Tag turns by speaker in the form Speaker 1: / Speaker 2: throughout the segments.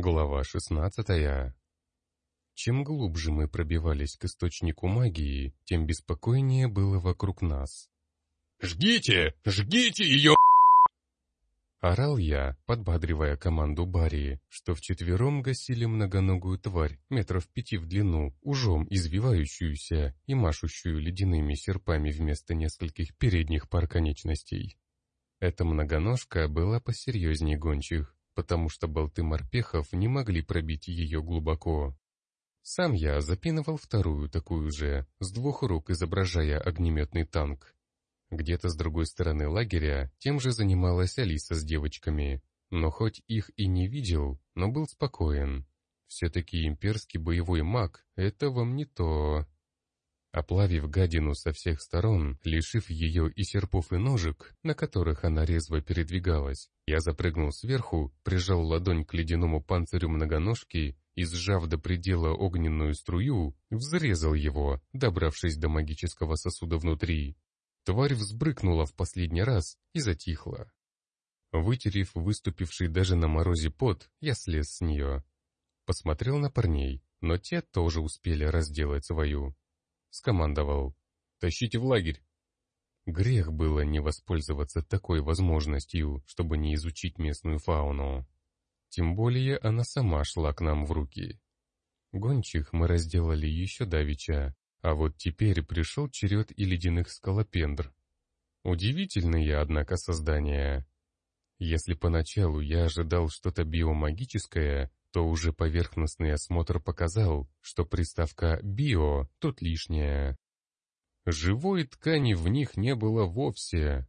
Speaker 1: Глава 16 Чем глубже мы пробивались к источнику магии, тем беспокойнее было вокруг нас.
Speaker 2: «Жгите! Жгите ее!»
Speaker 1: Орал я, подбадривая команду Барри, что вчетвером гасили многоногую тварь, метров пяти в длину, ужом извивающуюся и машущую ледяными серпами вместо нескольких передних пар конечностей. Эта многоножка была посерьезнее гончих, потому что болты морпехов не могли пробить ее глубоко. Сам я запинывал вторую такую же, с двух рук изображая огнеметный танк. Где-то с другой стороны лагеря тем же занималась Алиса с девочками, но хоть их и не видел, но был спокоен. Все-таки имперский боевой маг — это вам не то. Оплавив гадину со всех сторон, лишив ее и серпов и ножек, на которых она резво передвигалась, я запрыгнул сверху, прижал ладонь к ледяному панцирю многоножки и, сжав до предела огненную струю, взрезал его, добравшись до магического сосуда внутри. Тварь взбрыкнула в последний раз и затихла. Вытерев выступивший даже на морозе пот, я слез с нее. Посмотрел на парней, но те тоже успели разделать свою скомандовал «Тащите в лагерь». Грех было не воспользоваться такой возможностью, чтобы не изучить местную фауну. Тем более она сама шла к нам в руки. Гончих мы разделали еще давеча, а вот теперь пришел черед и ледяных скалопендр. Удивительные, однако, создания. Если поначалу я ожидал что-то биомагическое, то уже поверхностный осмотр показал, что приставка «био» тут лишняя. Живой ткани в них не было вовсе.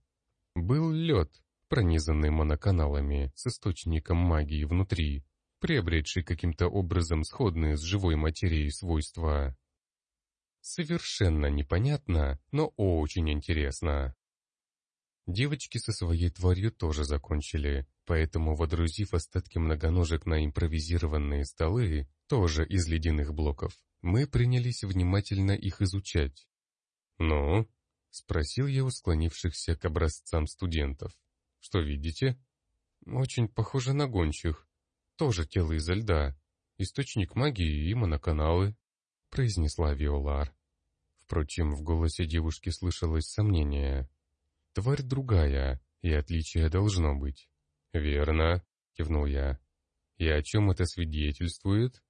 Speaker 1: Был лед, пронизанный моноканалами с источником магии внутри, приобретший каким-то образом сходные с живой материей свойства. Совершенно непонятно, но очень интересно. Девочки со своей тварью тоже закончили, поэтому, водрузив остатки многоножек на импровизированные столы, тоже из ледяных блоков, мы принялись внимательно их изучать. «Ну?» — спросил я у склонившихся к образцам студентов. «Что видите?» «Очень похоже на гончих. Тоже тело изо льда. Источник магии и моноканалы», — произнесла Виолар. Впрочем, в голосе девушки слышалось сомнение. Тварь другая, и отличие должно быть. «Верно», — кивнул я. «И о чем это свидетельствует?»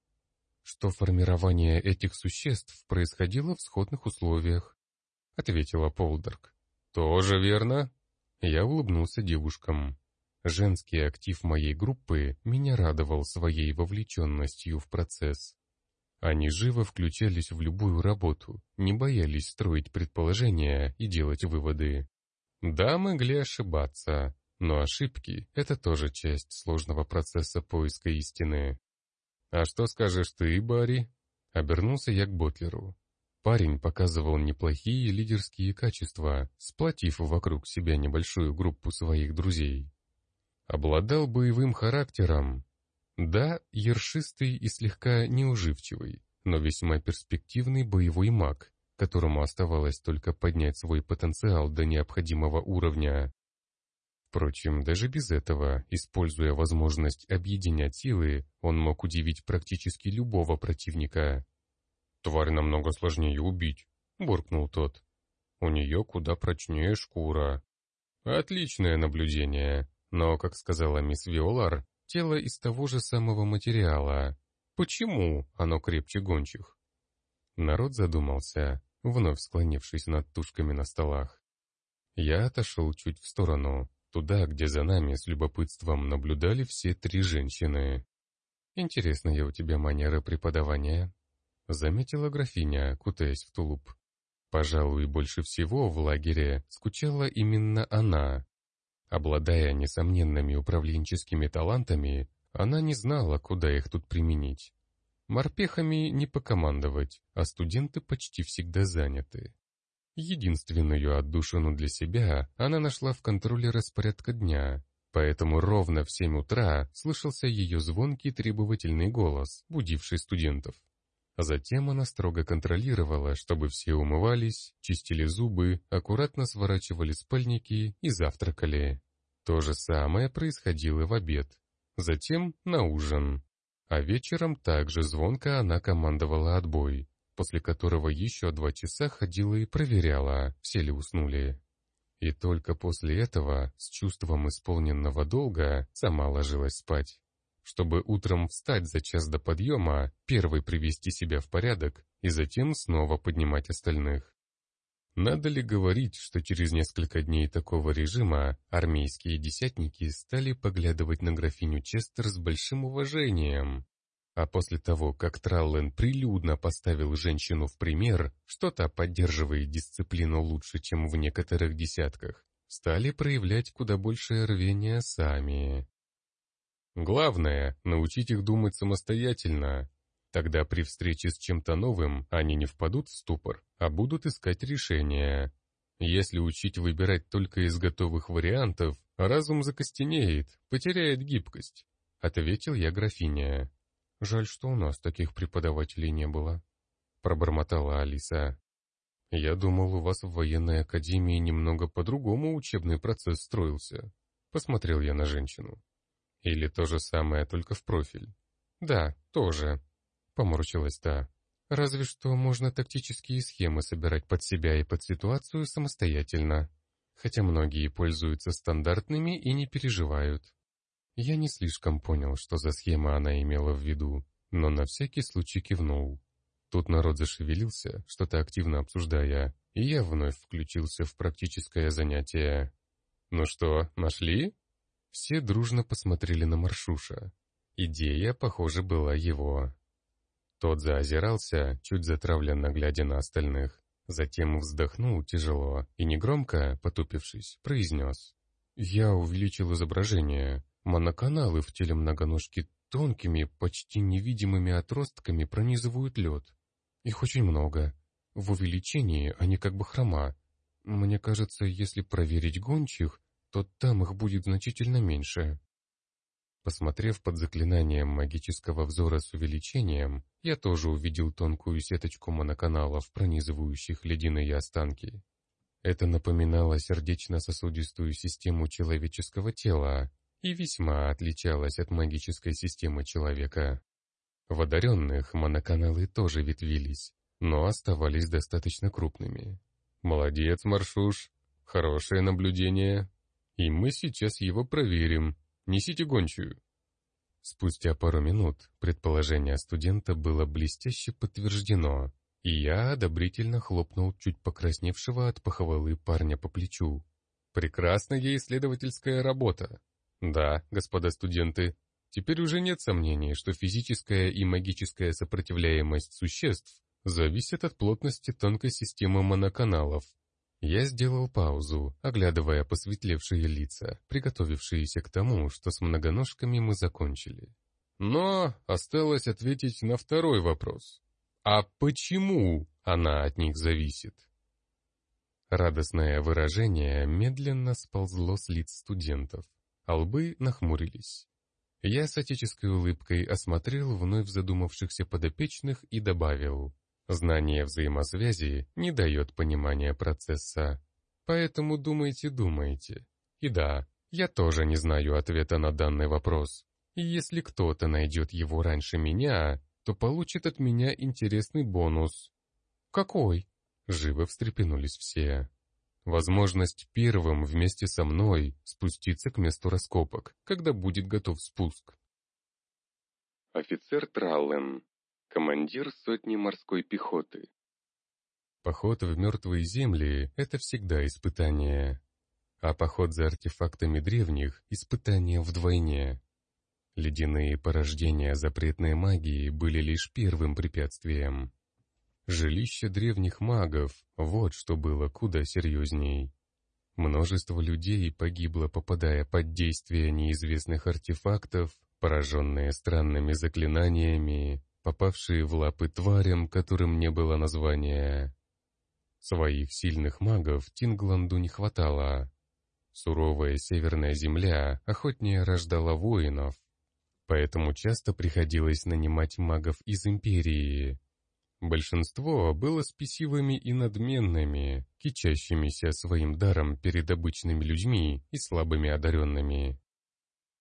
Speaker 1: «Что формирование этих существ происходило в сходных условиях», — ответила Полдерг. «Тоже верно?» Я улыбнулся девушкам. Женский актив моей группы меня радовал своей вовлеченностью в процесс. Они живо включались в любую работу, не боялись строить предположения и делать выводы. Да, могли ошибаться, но ошибки — это тоже часть сложного процесса поиска истины. «А что скажешь ты, Барри?» Обернулся я к Ботлеру. Парень показывал неплохие лидерские качества, сплотив вокруг себя небольшую группу своих друзей. Обладал боевым характером. Да, ершистый и слегка неуживчивый, но весьма перспективный боевой маг, которому оставалось только поднять свой потенциал до необходимого уровня. Впрочем, даже без этого, используя возможность объединять силы, он мог удивить практически любого противника. «Тварь намного сложнее убить», — буркнул тот. «У нее куда прочнее шкура». «Отличное наблюдение, но, как сказала мисс Виолар, тело из того же самого материала. Почему оно крепче гончих?» Народ задумался вновь склонившись над тушками на столах. Я отошел чуть в сторону, туда, где за нами с любопытством наблюдали все три женщины. «Интересная у тебя манера преподавания», — заметила графиня, кутаясь в тулуп. Пожалуй, больше всего в лагере скучала именно она. Обладая несомненными управленческими талантами, она не знала, куда их тут применить. Морпехами не покомандовать, а студенты почти всегда заняты. Единственную отдушину для себя она нашла в контроле распорядка дня, поэтому ровно в семь утра слышался ее звонкий требовательный голос, будивший студентов. Затем она строго контролировала, чтобы все умывались, чистили зубы, аккуратно сворачивали спальники и завтракали. То же самое происходило в обед. Затем на ужин. А вечером также звонко она командовала отбой, после которого еще два часа ходила и проверяла, все ли уснули. И только после этого, с чувством исполненного долга, сама ложилась спать. Чтобы утром встать за час до подъема, первой привести себя в порядок и затем снова поднимать остальных. Надо ли говорить, что через несколько дней такого режима армейские десятники стали поглядывать на графиню Честер с большим уважением? А после того, как Траллен прилюдно поставил женщину в пример, что та поддерживает дисциплину лучше, чем в некоторых десятках, стали проявлять куда большее рвение сами. Главное — научить их думать самостоятельно. Тогда при встрече с чем-то новым они не впадут в ступор, а будут искать решения. Если учить выбирать только из готовых вариантов, разум закостенеет, потеряет гибкость, — ответил я графиня. «Жаль, что у нас таких преподавателей не было», — пробормотала Алиса. «Я думал, у вас в военной академии немного по-другому учебный процесс строился», — посмотрел я на женщину. «Или то же самое, только в профиль?» «Да, тоже», — поморщилась та. «Разве что можно тактические схемы собирать под себя и под ситуацию самостоятельно, хотя многие пользуются стандартными и не переживают. Я не слишком понял, что за схема она имела в виду, но на всякий случай кивнул. Тут народ зашевелился, что-то активно обсуждая, и я вновь включился в практическое занятие. «Ну что, нашли?» Все дружно посмотрели на Маршуша. Идея, похоже, была его. Тот заозирался, чуть затравленно глядя на остальных. Затем вздохнул тяжело и негромко, потупившись, произнес. «Я увеличил изображение. Моноканалы в теле многоножки тонкими, почти невидимыми отростками пронизывают лед. Их очень много. В увеличении они как бы хрома. Мне кажется, если проверить гончих, то там их будет значительно меньше. Посмотрев под заклинанием магического взора с увеличением, я тоже увидел тонкую сеточку моноканалов, пронизывающих ледяные останки. Это напоминало сердечно-сосудистую систему человеческого тела, и весьма отличалась от магической системы человека. В одаренных моноканалы тоже ветвились, но оставались достаточно крупными. «Молодец, Маршуш! Хорошее наблюдение! И мы сейчас его проверим. Несите гончую!» Спустя пару минут предположение студента было блестяще подтверждено, и я одобрительно хлопнул чуть покрасневшего от похвалы парня по плечу. «Прекрасная исследовательская работа! Да, господа студенты, теперь уже нет сомнений, что физическая и магическая сопротивляемость существ зависит от плотности тонкой системы моноканалов. Я сделал паузу, оглядывая посветлевшие лица, приготовившиеся к тому, что с многоножками мы закончили. Но осталось ответить на второй вопрос. А почему она от них зависит? Радостное выражение медленно сползло с лиц студентов а лбы нахмурились. Я с отеческой улыбкой осмотрел вновь задумавшихся подопечных и добавил, «Знание взаимосвязи не дает понимания процесса, поэтому думайте-думайте. И да, я тоже не знаю ответа на данный вопрос. И если кто-то найдет его раньше меня, то получит от меня интересный бонус». «Какой?» Живо встрепенулись все возможность первым вместе со мной спуститься к месту раскопок, когда будет готов спуск. Офицер Траллен, командир сотни морской пехоты. Поход в мертвые земли — это всегда испытание. А поход за артефактами древних — испытание вдвойне. Ледяные порождения запретной магии были лишь первым препятствием. Жилище древних магов — вот что было куда серьезней. Множество людей погибло, попадая под действие неизвестных артефактов, пораженные странными заклинаниями, попавшие в лапы тварям, которым не было названия. Своих сильных магов Тингланду не хватало. Суровая северная земля охотнее рождала воинов, поэтому часто приходилось нанимать магов из Империи, Большинство было спесивыми и надменными, кичащимися своим даром перед обычными людьми и слабыми одаренными.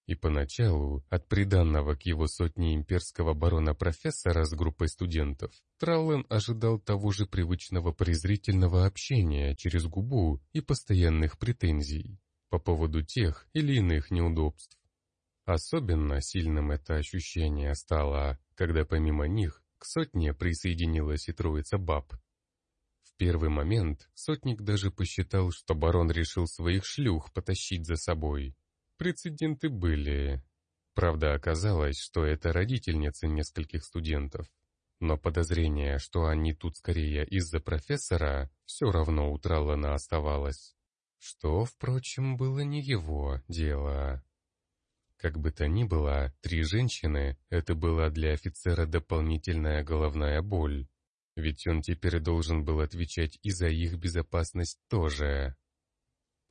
Speaker 1: И поначалу, от приданного к его сотне имперского барона-профессора с группой студентов, Траллен ожидал того же привычного презрительного общения через губу и постоянных претензий по поводу тех или иных неудобств. Особенно сильным это ощущение стало, когда помимо них к сотне присоединилась и троица баб. В первый момент сотник даже посчитал, что барон решил своих шлюх потащить за собой. Прецеденты были. Правда, оказалось, что это родительницы нескольких студентов. Но подозрение, что они тут скорее из-за профессора, все равно у Траллана оставалось. Что, впрочем, было не его дело. Как бы то ни было, три женщины — это была для офицера дополнительная головная боль. Ведь он теперь должен был отвечать и за их безопасность тоже.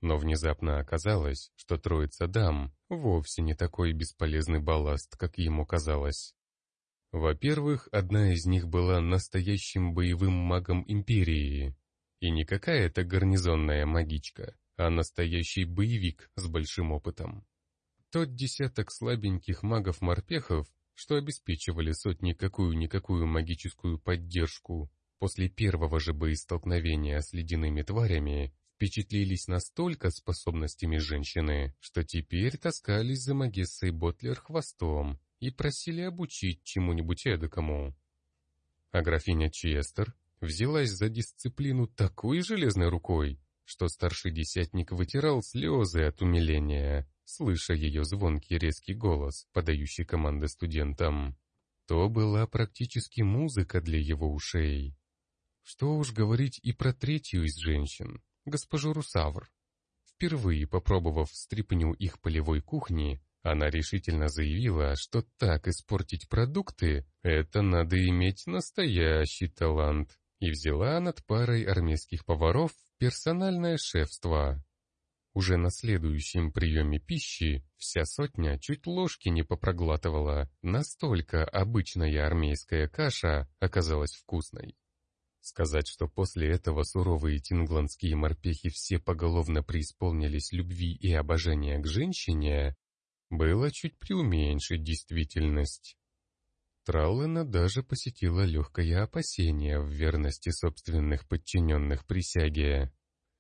Speaker 1: Но внезапно оказалось, что троица дам вовсе не такой бесполезный балласт, как ему казалось. Во-первых, одна из них была настоящим боевым магом Империи. И не какая-то гарнизонная магичка, а настоящий боевик с большим опытом. Тот десяток слабеньких магов-морпехов, что обеспечивали сотни какую-никакую магическую поддержку, после первого же боестолкновения с ледяными тварями, впечатлились настолько способностями женщины, что теперь таскались за Магессой Ботлер хвостом и просили обучить чему-нибудь эдакому. А графиня Честер взялась за дисциплину такой железной рукой, что старший десятник вытирал слезы от умиления, слыша ее звонкий резкий голос, подающий команды студентам. То была практически музыка для его ушей. Что уж говорить и про третью из женщин, госпожу Русавр. Впервые попробовав стряпню их полевой кухни, она решительно заявила, что так испортить продукты — это надо иметь настоящий талант, и взяла над парой армейских поваров персональное шефство. Уже на следующем приеме пищи вся сотня чуть ложки не попроглатывала, настолько обычная армейская каша оказалась вкусной. Сказать, что после этого суровые тингландские морпехи все поголовно преисполнились любви и обожания к женщине, было чуть преуменьшить действительность. Траллена даже посетила легкое опасение в верности собственных подчиненных присяге.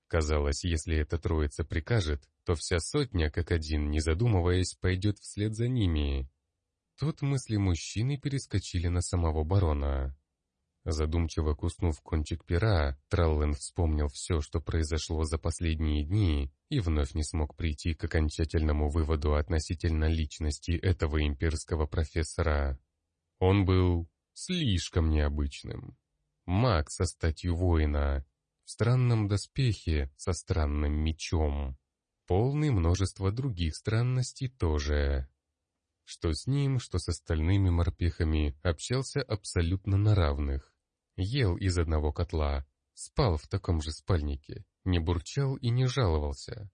Speaker 1: Казалось, если эта троица прикажет, то вся сотня, как один, не задумываясь, пойдет вслед за ними. Тут мысли мужчины перескочили на самого барона. Задумчиво куснув кончик пера, Траллен вспомнил все, что произошло за последние дни, и вновь не смог прийти к окончательному выводу относительно личности этого имперского профессора. Он был слишком необычным. Маг со статью воина, странном доспехе со странным мечом. Полный множество других странностей тоже. Что с ним, что с остальными морпехами общался абсолютно на равных. Ел из одного котла, спал в таком же спальнике, не бурчал и не жаловался.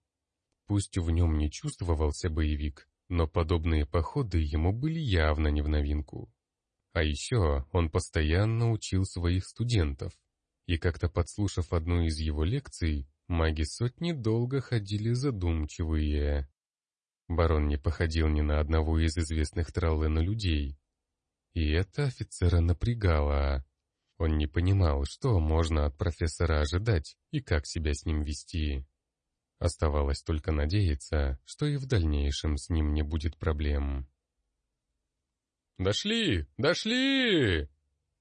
Speaker 1: Пусть в нем не чувствовался боевик, но подобные походы ему были явно не в новинку. А еще он постоянно учил своих студентов, и как-то подслушав одну из его лекций, маги сотни долго ходили задумчивые. Барон не походил ни на одного из известных Траллена людей. И это офицера напрягало. Он не понимал, что можно от профессора ожидать и как себя с ним вести. Оставалось только надеяться, что и в дальнейшем с ним не будет проблем.
Speaker 2: «Дошли! Дошли!»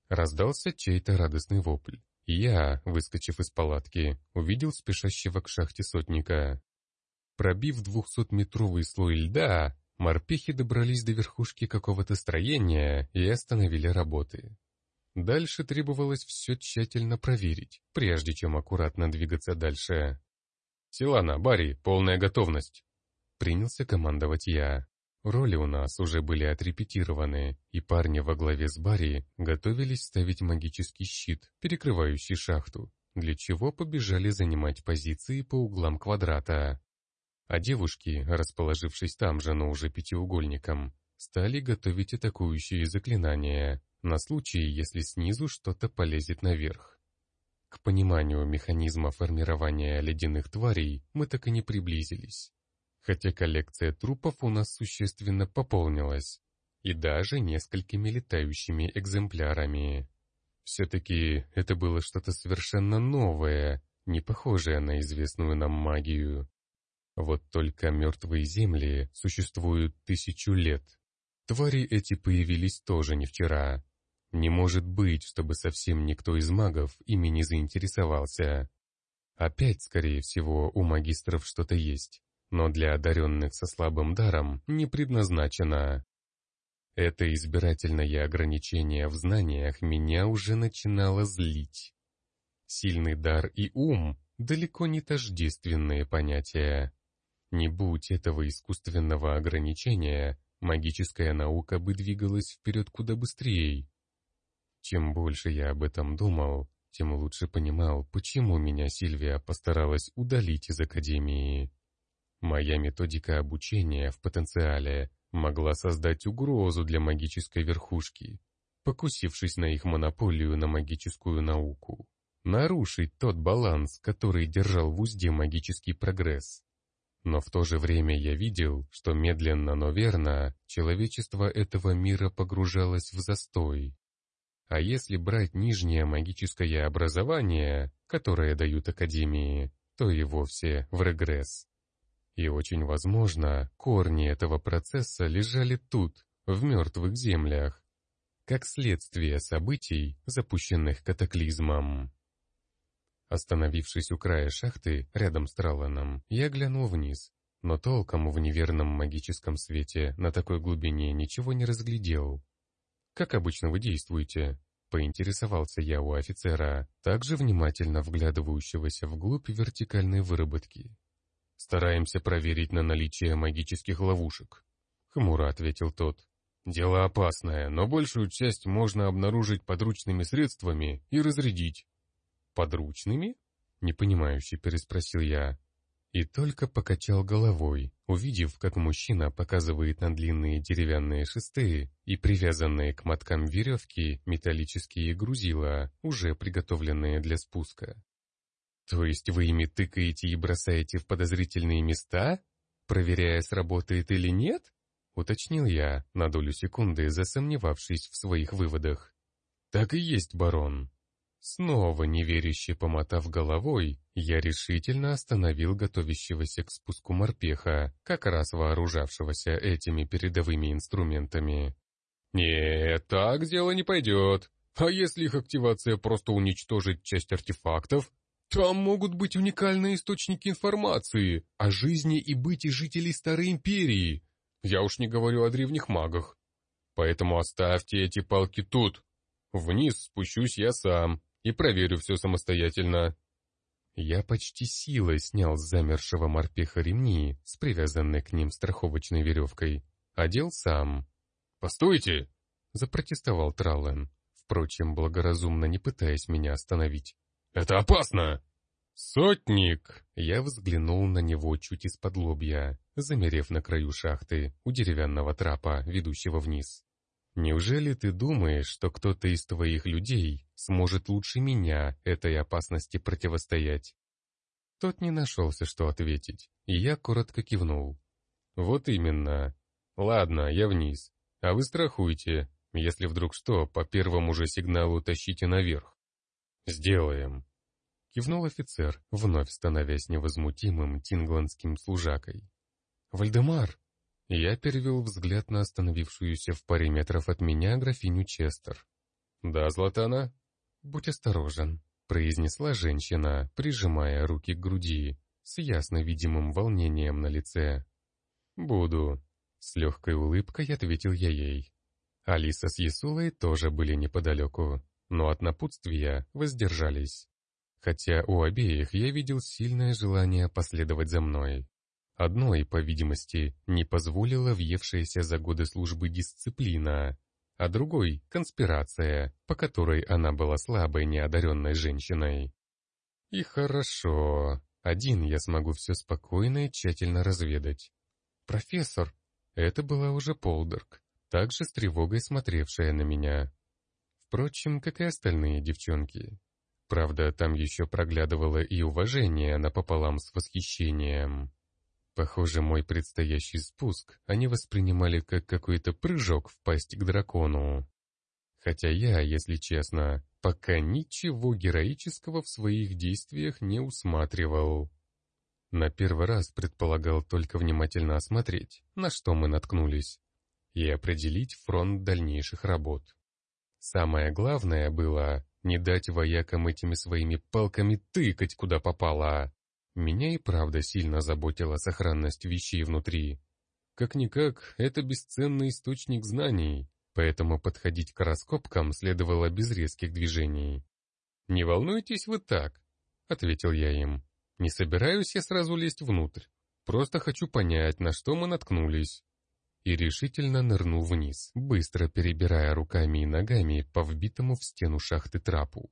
Speaker 1: Раздался чей-то радостный вопль. Я, выскочив из палатки, увидел спешащего к шахте сотника. Пробив двухсотметровый слой льда, морпехи добрались до верхушки какого-то строения и остановили работы. Дальше требовалось все тщательно проверить, прежде чем аккуратно двигаться дальше.
Speaker 2: «Силана, Барри, полная готовность!»
Speaker 1: Принялся командовать я. Роли у нас уже были отрепетированы, и парни во главе с Барри готовились ставить магический щит, перекрывающий шахту, для чего побежали занимать позиции по углам квадрата. А девушки, расположившись там же, но уже пятиугольником, стали готовить атакующие заклинания, на случай, если снизу что-то полезет наверх. К пониманию механизма формирования ледяных тварей мы так и не приблизились. Хотя коллекция трупов у нас существенно пополнилась, и даже несколькими летающими экземплярами. Все-таки это было что-то совершенно новое, не похожее на известную нам магию. Вот только мертвые земли существуют тысячу лет. Твари эти появились тоже не вчера. Не может быть, чтобы совсем никто из магов ими не заинтересовался. Опять, скорее всего, у магистров что-то есть, но для одаренных со слабым даром не предназначено. Это избирательное ограничение в знаниях меня уже начинало злить. Сильный дар и ум — далеко не тождественные понятия. Не будь этого искусственного ограничения, магическая наука бы двигалась вперед куда быстрее. Чем больше я об этом думал, тем лучше понимал, почему меня Сильвия постаралась удалить из Академии. Моя методика обучения в потенциале могла создать угрозу для магической верхушки, покусившись на их монополию на магическую науку, нарушить тот баланс, который держал в узде магический прогресс. Но в то же время я видел, что медленно, но верно, человечество этого мира погружалось в застой. А если брать нижнее магическое образование, которое дают академии, то и вовсе в регресс. И очень возможно, корни этого процесса лежали тут, в мертвых землях, как следствие событий, запущенных катаклизмом. Остановившись у края шахты, рядом с Траланом, я глянул вниз, но толком в неверном магическом свете на такой глубине ничего не разглядел. «Как обычно вы действуете?» — поинтересовался я у офицера, также внимательно вглядывающегося вглубь вертикальной выработки. «Стараемся проверить на наличие магических ловушек», — хмуро ответил тот. «Дело опасное, но большую часть можно обнаружить подручными средствами и разрядить. «Подручными?» — непонимающе переспросил я. И только покачал головой, увидев, как мужчина показывает на длинные деревянные шесты и привязанные к моткам веревки металлические грузила, уже приготовленные для спуска. «То есть вы ими тыкаете и бросаете в подозрительные места, проверяя, сработает или нет?» — уточнил я, на долю секунды засомневавшись в своих выводах. «Так и есть, барон», Снова неверяще помотав головой, я решительно остановил готовящегося к спуску морпеха, как раз вооружавшегося этими передовыми инструментами. «Нет, так дело не пойдет. А если их активация просто уничтожит часть артефактов? Там могут быть уникальные источники информации о жизни и быте жителей Старой Империи. Я уж не говорю о древних магах. Поэтому оставьте эти палки тут. Вниз спущусь я сам, и проверю все самостоятельно». Я почти силой снял с замершего морпеха ремни с привязанной к ним страховочной веревкой. Одел сам. «Постойте!» — запротестовал Траллен, впрочем, благоразумно не пытаясь меня остановить. «Это опасно!» «Сотник!» Я взглянул на него чуть из-под лобья, замерев на краю шахты у деревянного трапа, ведущего вниз. Неужели ты думаешь, что кто-то из твоих людей сможет лучше меня этой опасности противостоять?» Тот не нашелся, что ответить, и я коротко кивнул. «Вот именно. Ладно, я вниз. А вы страхуйте. Если вдруг что, по первому же сигналу тащите наверх». «Сделаем», — кивнул офицер, вновь становясь невозмутимым тингландским служакой. «Вальдемар!» Я перевел взгляд на остановившуюся в паре метров от меня графиню Честер. «Да, Златана?» «Будь осторожен», — произнесла женщина, прижимая руки к груди, с ясно видимым волнением на лице. «Буду», — с легкой улыбкой ответил я ей. Алиса с Ясулой тоже были неподалеку, но от напутствия воздержались. Хотя у обеих я видел сильное желание последовать за мной. Одной, по видимости, не позволила въевшаяся за годы службы дисциплина, а другой — конспирация, по которой она была слабой, неодаренной женщиной. И хорошо, один я смогу все спокойно и тщательно разведать. «Профессор!» Это была уже Полдерг, также с тревогой смотревшая на меня. Впрочем, как и остальные девчонки. Правда, там еще проглядывало и уважение напополам с восхищением. Похоже, мой предстоящий спуск они воспринимали как какой-то прыжок в пасть к дракону. Хотя я, если честно, пока ничего героического в своих действиях не усматривал. На первый раз предполагал только внимательно осмотреть, на что мы наткнулись, и определить фронт дальнейших работ. Самое главное было не дать воякам этими своими палками тыкать куда попало. Меня и правда сильно заботила сохранность вещей внутри. Как-никак, это бесценный источник знаний, поэтому подходить к раскопкам следовало без резких движений. «Не волнуйтесь вы так», — ответил я им. «Не собираюсь я сразу лезть внутрь. Просто хочу понять, на что мы наткнулись». И решительно нырнул вниз, быстро перебирая руками и ногами по вбитому в стену шахты трапу.